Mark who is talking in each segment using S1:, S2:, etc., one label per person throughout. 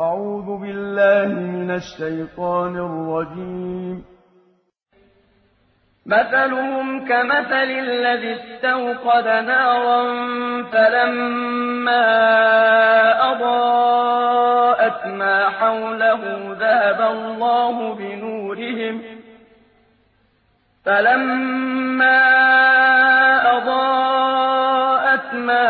S1: أعوذ بالله من الشيطان الرجيم.
S2: مثلهم كمثل الذي استوقد نارا فلما أضاءت ما حوله ذهب الله بنورهم. فلما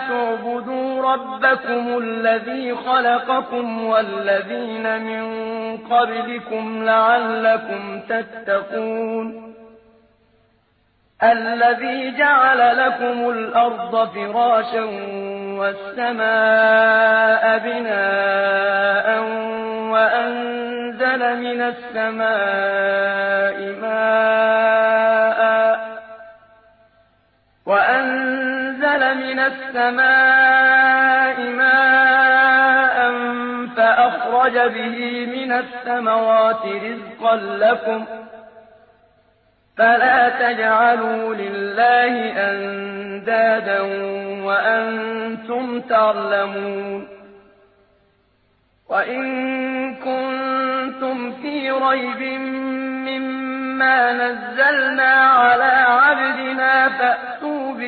S2: اعْبُدُوا رَبَّكُمُ الَّذِي خَلَقَكُمْ وَالَّذِينَ مِن قَبْلِكُمْ لَعَلَّكُمْ تَتَّقُونَ الَّذِي جَعَلَ لَكُمُ الْأَرْضَ فِرَاشًا وَالسَّمَاءَ بِنَاءً وَأَنزَلَ مِنَ السَّمَاءِ مَاءً مِنَ السَّمَاءِ مَاءً فَأَخْرَجَ بِهِ مِنَ الثَّمَرَاتِ رِزْقًا لَّكُمْ فَلَا تَجْعَلُوا لِلَّهِ أَندَادًا وَأَنتُمْ تَعْلَمُونَ وَإِن كُنتُمْ فِي رَيْبٍ مِّمَّا نَزَّلْنَا عَلَىٰ عَبْدِنَا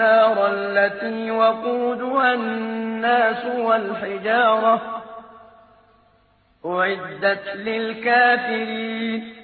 S2: النَّارَ الَّتِي وَقُودُهَا النَّاسُ وَالْحِجَارَةُ ۖ أُعِدَّتْ لِلْكَافِرِينَ.